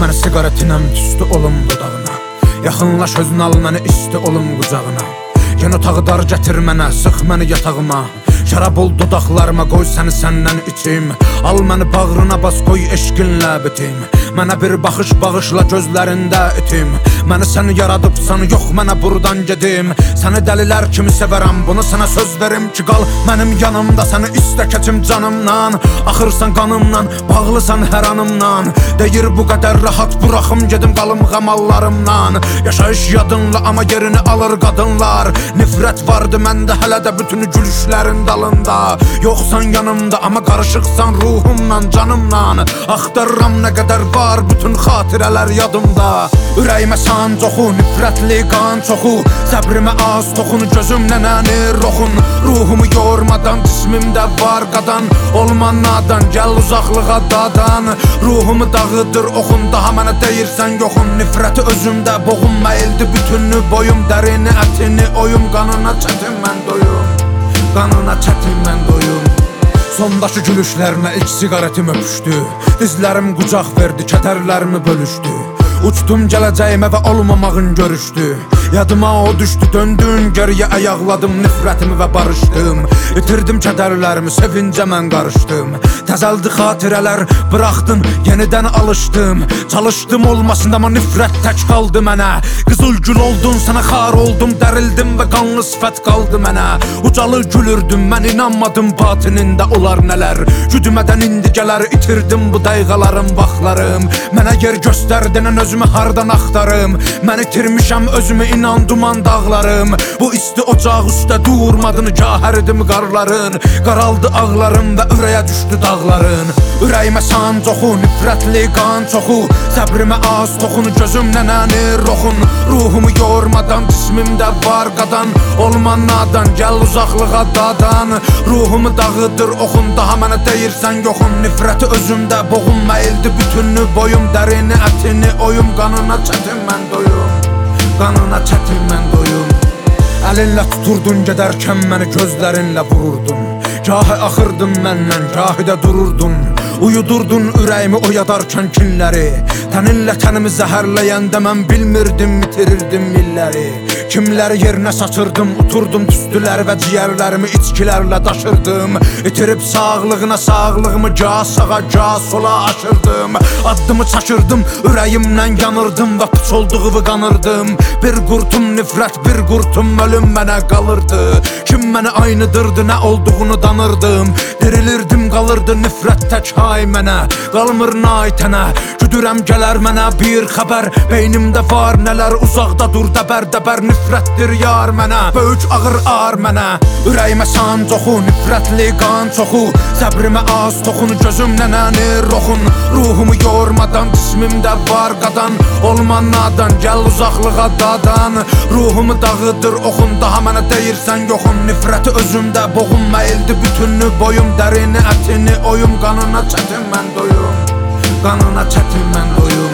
məni siqaretinəm tüstü olum dodağına Yaxınlaş özünü al məni isti olum qucağına. Yen otağı dar gətir mənə, sıx məni yatağıma Şərab ol dodaqlarıma, qoy səni səndən içim. Al məni bağrına bas, qoy eşqinlə bitim. Mənə bir baxış bağışla gözlərində itim. Məni sən yaradıbsan, yox mənə burdan gedim. Səni dəlilər kimi sevərəm, bunu sənə söz verim ki Qal mənim yanımda, səni istə keçim canımdan. Axırsan qanımdan, bağlısan hər anımdan. Deyir bu qədər rahat buraxım gedim qalım qamallarımdan. Yaşayış yadınla, amma yerini alır qadınlar. Nifrət vardı məndə hələ də bütün gülüşlərin dalında. Yoxsan yanımda, amma qarışıqsan ruhumla, canımla Axtarıram nə qədər var bütün xatirələr yadımda. Ürəyimə san çoxu, nifrətli qan çoxu Səbrimə az toxun, gözümlə nənir roxun Ruhumu yormadan, cismimdə var qadan Olma nadan, gəl uzaqlığa dadan. Ruhumu dağıdır oxun, daha mənə deyirsən yoxun Nifrəti özümdə boğum. Məyildi bütünü boyum Dərini, ətini, oyum, qanına çətin mən doyum Qanına çətin mən doyum. Sondakı gülüşlərinə ilk siqaretim öpüşdü Dizlərim qucaq verdi, kədərlərimi bölüşdü Uçdum gələcəyimə və olmamağın görüşdü. Yadıma o düşdü, döndüm geriyə ayaqladım nifrətimi və barışdım İtirdim kədərlərimi, sevincə mən qarışdım Təzəldi xatirələr, buraxdım, yenidən alışdım Çalışdım olmasın amma nifrət tək qaldı mənə. Qızıl gül oldun, sənə xar oldum, dərildim və qanlı sifət qaldı mənə. Ucalı gülürdüm, mən inanmadım batinində olar nələr. Güdümədən indi gələr, itirdim bu dəqiqələrim, vaxtlarım. Mənə yer göstərdin, özümü hardan axtarım Mən itirmişəm özümü inan duman dağlarım. Bu isti ocaq üstə durmadın Gahəridim qarların. Qaraldı ağlarım və ürəyə düşdü dağların. Ürəyimə san çoxu, nifrətli qan çoxu. Səbrimə az toxun, gözümlə nənir roxun Ruhumu yormadan, cismimdə var qadan. Olma nadan, gəl uzaqlığa dadan. Ruhumu dağıdır oxun, daha mənə deyirsən yoxun. Nifrəti özümdə boğum məyildi bütünü boyum Dərini, ətini, oyum, qanına çətin mən doyum Qanına çətin mən doyum Əlinlə tuturdun gedərkən məni gözlərinlə vururdun. Gahı axırdın məndən, gahı da dururdun Uyudurdun ürəyimi oyadarkən kinləri Təninlə tənimi zəhərləyəndə mən bilmirdim, itirirdim illəri. Kimləri yerinə saçırdım, uturdum tüstülər və ciyərlərimi içkilərlə daşırdım. İtirib sağlığına sağlığımı ga sağa ga sola aşırdım. Addımı çaşırdım, ürəyimlə yanırdım və puç olduğumu qanırdım. Bir qurtum nifrət, bir qurtum ölüm mənə qalırdı. Kim mənə aynıdırdı, nə olduğunu danırdım. Dirilirdim, qalırdı nifrət tək hay mənə Qalmır naitənə, güdürəm gələr mənə bir xəbər. Beynimdə var nələr uzaqda dur dəbər dəbər nifrətdir yar mənə. Böyük ağır ar mənə. Ürəyimə san çoxu, nifrətli qan çoxu. Səbrimə az toxun, gözümlə nənir roxun. Ruhumu yormadan, cismimdə var qadan Olma nadan, gəl uzaqlığa dadan. Ruhumu dağıdır oxun, daha mənə deyirsən yoxun. Nifrəti özümdə boğum məyildi bütünü boyum. Dərini, ətini, oyum, qanına çətin mən doyum. Qanına çətin mən doyum